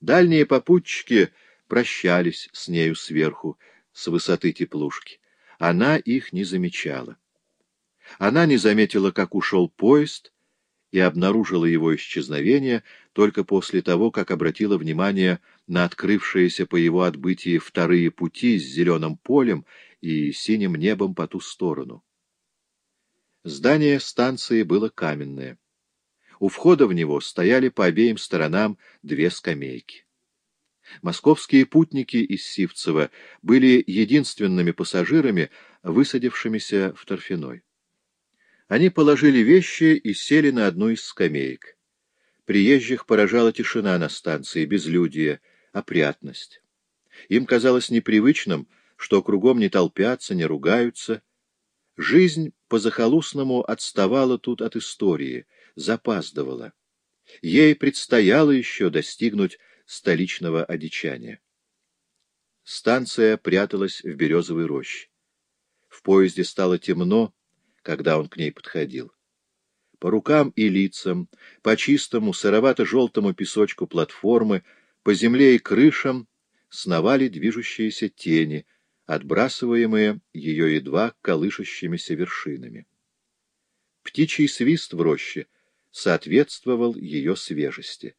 Дальние попутчики прощались с нею сверху, с высоты теплушки. Она их не замечала. Она не заметила, как ушел поезд, и обнаружила его исчезновение только после того, как обратила внимание на открывшиеся по его отбытии вторые пути с зеленым полем и синим небом по ту сторону. Здание станции было каменное. У входа в него стояли по обеим сторонам две скамейки. Московские путники из Сивцева были единственными пассажирами, высадившимися в Торфяной. Они положили вещи и сели на одну из скамеек. Приезжих поражала тишина на станции, безлюдие, опрятность. Им казалось непривычным, что кругом не толпятся, не ругаются. Жизнь по-захолустному отставала тут от истории, запаздывала. Ей предстояло еще достигнуть столичного одичания. Станция пряталась в березовой роще. В поезде стало темно, когда он к ней подходил. По рукам и лицам, по чистому сыровато-желтому песочку платформы, по земле и крышам сновали движущиеся тени, отбрасываемые ее едва колышущимися вершинами. Птичий свист в роще соответствовал ее свежести.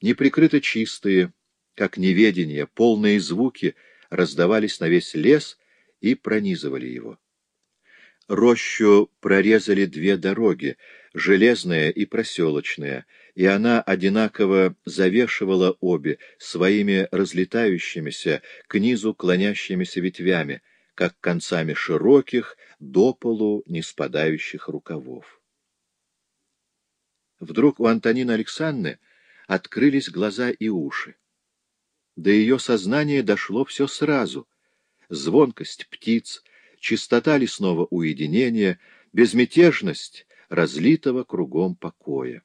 Неприкрыто чистые, как неведение, полные звуки раздавались на весь лес и пронизывали его. Рощу прорезали две дороги, железная и проселочная, и она одинаково завешивала обе своими разлетающимися, к низу клонящимися ветвями, как концами широких, до полу не спадающих рукавов. Вдруг у Антонины Александры открылись глаза и уши. До ее сознания дошло все сразу. Звонкость птиц, чистота лесного уединения, безмятежность разлитого кругом покоя.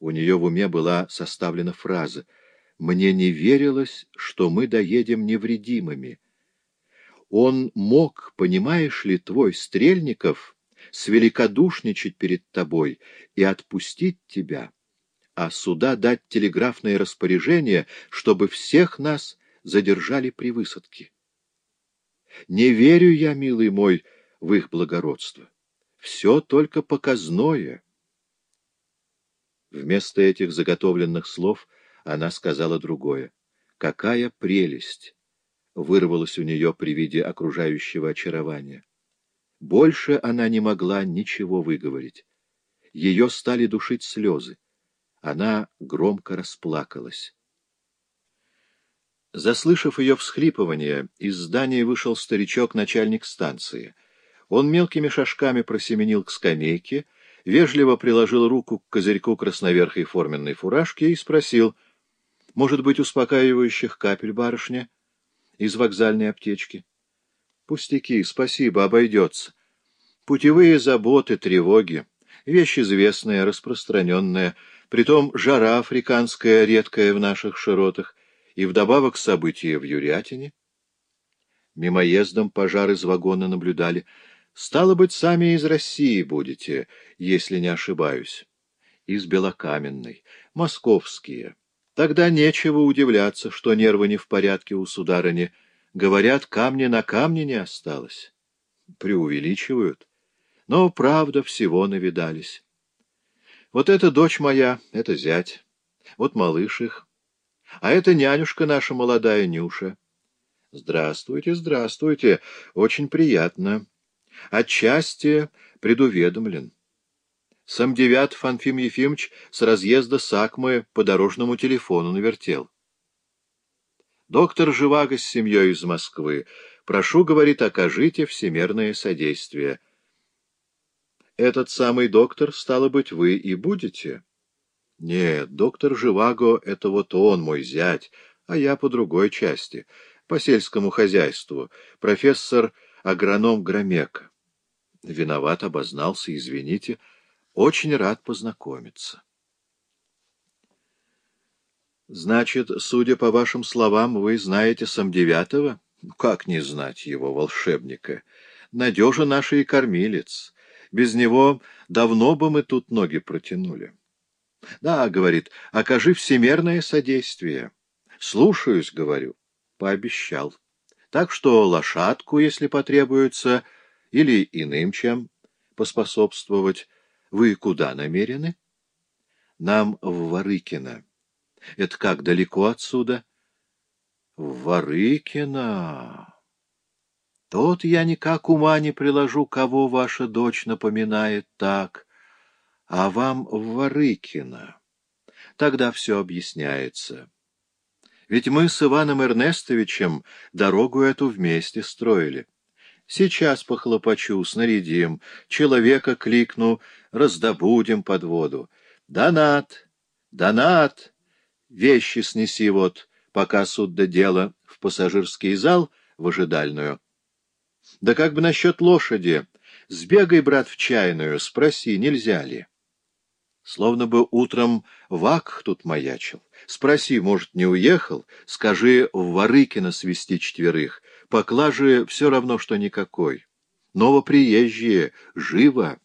У нее в уме была составлена фраза «Мне не верилось, что мы доедем невредимыми». Он мог, понимаешь ли, твой Стрельников, свеликодушничать перед тобой и отпустить тебя, а сюда дать телеграфное распоряжение, чтобы всех нас задержали при высадке. Не верю я, милый мой, в их благородство. Все только показное. Вместо этих заготовленных слов она сказала другое. Какая прелесть! Вырвалось у нее при виде окружающего очарования. Больше она не могла ничего выговорить. Ее стали душить слезы. Она громко расплакалась. Заслышав ее всхлипывание, из здания вышел старичок-начальник станции. Он мелкими шажками просеменил к скамейке, вежливо приложил руку к козырьку красноверхой форменной фуражки и спросил, «Может быть, успокаивающих капель, барышня?» «Из вокзальной аптечки». «Пустяки, спасибо, обойдется. Путевые заботы, тревоги, вещь известная, распространенная, притом жара африканская, редкая в наших широтах, и вдобавок события в Юрятине. Мимоездом пожар из вагона наблюдали. Стало быть, сами из России будете, если не ошибаюсь. Из Белокаменной. Московские. Тогда нечего удивляться, что нервы не в порядке у сударыни. Говорят, камня на камне не осталось. Преувеличивают. Но, правда, всего навидались. Вот эта дочь моя, это зять. Вот малыш их. А это нянюшка наша молодая Нюша. Здравствуйте, здравствуйте. Очень приятно. Отчасти предуведомлен. Сам девят Анфим Ефимович с разъезда Сакмы по дорожному телефону навертел. Доктор Живаго с семьей из Москвы. Прошу, говорит, окажите всемерное содействие. Этот самый доктор, стало быть, вы и будете? Нет, доктор Живаго — это вот он, мой зять, а я по другой части, по сельскому хозяйству, профессор-агроном Громека. Виноват обознался, извините, очень рад познакомиться. Значит, судя по вашим словам, вы знаете Самдевятого? Как не знать его, волшебника? Надежа наша и кормилец. Без него давно бы мы тут ноги протянули. Да, говорит, окажи всемерное содействие. Слушаюсь, говорю. Пообещал. Так что лошадку, если потребуется, или иным чем поспособствовать, вы куда намерены? Нам в Ворыкино. Это как, далеко отсюда? В Ворыкино. Тот я никак ума не приложу, кого ваша дочь напоминает так, а вам в Ворыкино. Тогда все объясняется. Ведь мы с Иваном Эрнестовичем дорогу эту вместе строили. Сейчас похлопочу, снарядим, человека кликну, раздобудем под воду. Донат, донат, вещи снеси вот, пока суд до дела, в пассажирский зал, в ожидальную. Да как бы насчет лошади? Сбегай, брат, в чайную, спроси, нельзя ли? Словно бы утром Вак тут маячил. Спроси, может, не уехал? Скажи, в Ворыкино свести четверых. Поклажи все равно, что никакой. Новоприезжие, живо.